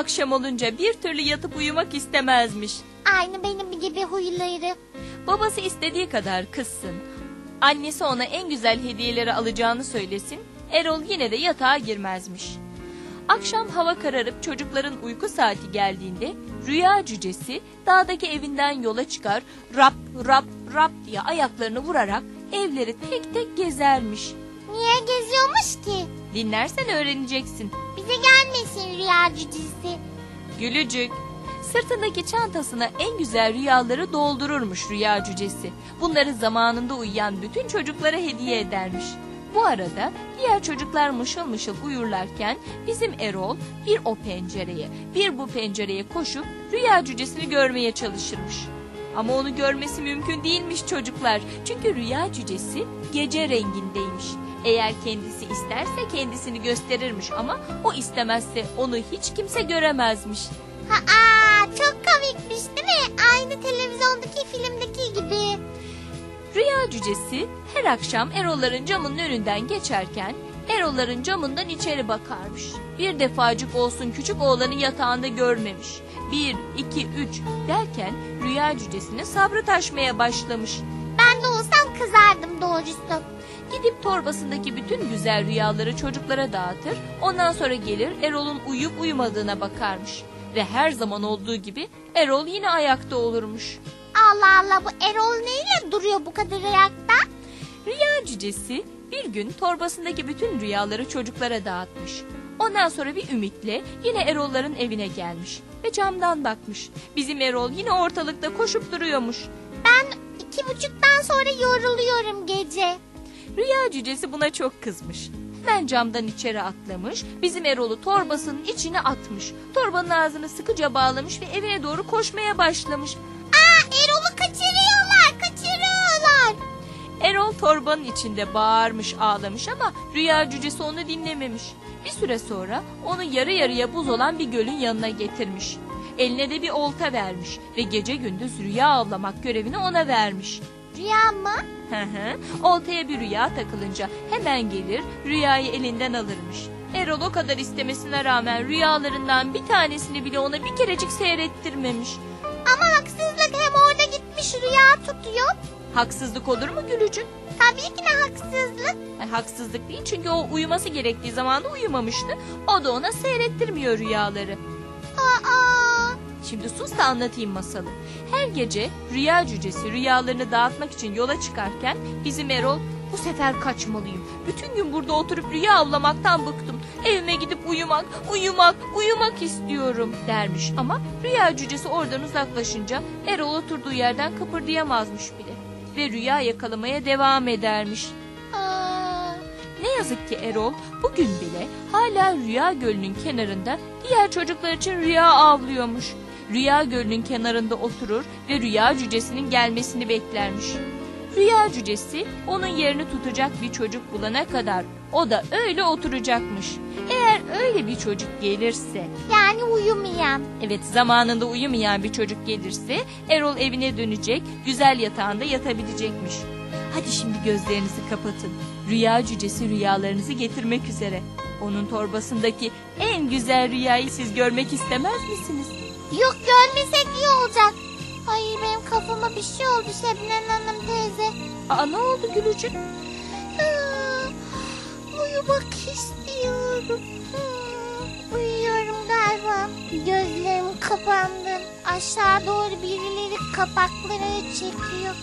Akşam olunca bir türlü yatıp uyumak istemezmiş. Aynı benim gibi huyları. Babası istediği kadar kızsın. Annesi ona en güzel hediyeleri alacağını söylesin. Erol yine de yatağa girmezmiş. Akşam hava kararıp çocukların uyku saati geldiğinde rüya cücesi dağdaki evinden yola çıkar rap rap rap diye ayaklarını vurarak evleri tek tek gezermiş. Niye geziyormuş ki? Dinlersen öğreneceksin. Bize gelmesin rüya cücesi. Gülücük. Sırtındaki çantasına en güzel rüyaları doldururmuş rüya cücesi. Bunları zamanında uyuyan bütün çocuklara hediye edermiş. Bu arada diğer çocuklar mışıl mışıl uyurlarken bizim Erol bir o pencereye bir bu pencereye koşup rüya cücesini görmeye çalışırmış. Ama onu görmesi mümkün değilmiş çocuklar. Çünkü rüya cücesi gece rengindeymiş. Eğer kendisi isterse kendisini gösterirmiş ama o istemezse onu hiç kimse göremezmiş. Aa, çok komikmiş değil mi? Aynı televizyondaki filmdeki gibi. Rüya cücesi her akşam Erol'ların camının önünden geçerken Erol'ların camından içeri bakarmış. Bir defacık olsun küçük oğlanı yatağında görmemiş. Bir, iki, üç derken rüya cücesinin sabrı taşmaya başlamış. Ben de olsam kızardım doğrusu. Gidip torbasındaki bütün güzel rüyaları çocuklara dağıtır. Ondan sonra gelir Erol'un uyuyup uyumadığına bakarmış. Ve her zaman olduğu gibi Erol yine ayakta olurmuş. Allah Allah bu Erol neyle duruyor bu kadar ayakta? Rüya cücesi bir gün torbasındaki bütün rüyaları çocuklara dağıtmış. Ondan sonra bir ümitle yine Erol'ların evine gelmiş ve camdan bakmış. Bizim Erol yine ortalıkta koşup duruyormuş. Ben iki buçuktan sonra yoruluyorum gece. Rüya cücesi buna çok kızmış. Hemen camdan içeri atlamış, bizim Erol'u torbasının içine atmış. Torbanın ağzını sıkıca bağlamış ve evine doğru koşmaya başlamış. Aa Erol'u kaçırıyorlar kaçırıyorlar. Erol torbanın içinde bağırmış ağlamış ama rüya cücesi onu dinlememiş. Bir süre sonra onu yarı yarıya buz olan bir gölün yanına getirmiş. Eline de bir olta vermiş ve gece gündüz rüya avlamak görevini ona vermiş. Rüya mı? Hı hı. Oltaya bir rüya takılınca hemen gelir rüyayı elinden alırmış. Erol o kadar istemesine rağmen rüyalarından bir tanesini bile ona bir kerecik seyrettirmemiş. Ama haksızlık hem orada gitmiş rüya tutuyor. Haksızlık olur mu Gülücük? Tabii ki de haksızlık. Ay, haksızlık değil çünkü o uyuması gerektiği zamanda uyumamıştı. O da ona seyrettirmiyor rüyaları. Aa, Şimdi sus da anlatayım masalı. Her gece rüya cücesi rüyalarını dağıtmak için yola çıkarken bizim Erol bu sefer kaçmalıyım. Bütün gün burada oturup rüya avlamaktan bıktım. Evime gidip uyumak, uyumak, uyumak istiyorum dermiş. Ama rüya cücesi oradan uzaklaşınca Erol oturduğu yerden kıpırdayamazmış bile. Ve rüya yakalamaya devam edermiş. aa. Ne yazık ki Erol bugün bile hala Rüya Gölü'nün kenarında diğer çocuklar için rüya avlıyormuş. Rüya Gölü'nün kenarında oturur ve rüya cücesinin gelmesini beklermiş. Rüya cücesi onun yerini tutacak bir çocuk bulana kadar o da öyle oturacakmış. Eğer öyle bir çocuk gelirse, Yani uyumayan. evet zamanında uyumayan bir çocuk gelirse Erol evine dönecek, güzel yatağında yatabilecekmiş. Hadi şimdi gözlerinizi kapatın. Rüya cücesi rüyalarınızı getirmek üzere. Onun torbasındaki en güzel rüyayı siz görmek istemez misiniz? Yok görmesek iyi olacak. Hayır benim kafama bir şey oldu Şebnem Hanım teyze. Aa ne oldu Gülücük? Aa, uyumak istiyorum. Aa, Uyuyorum galiba. Gözlerim kapandı. Aşağı doğru birileri kapakları çekiyor.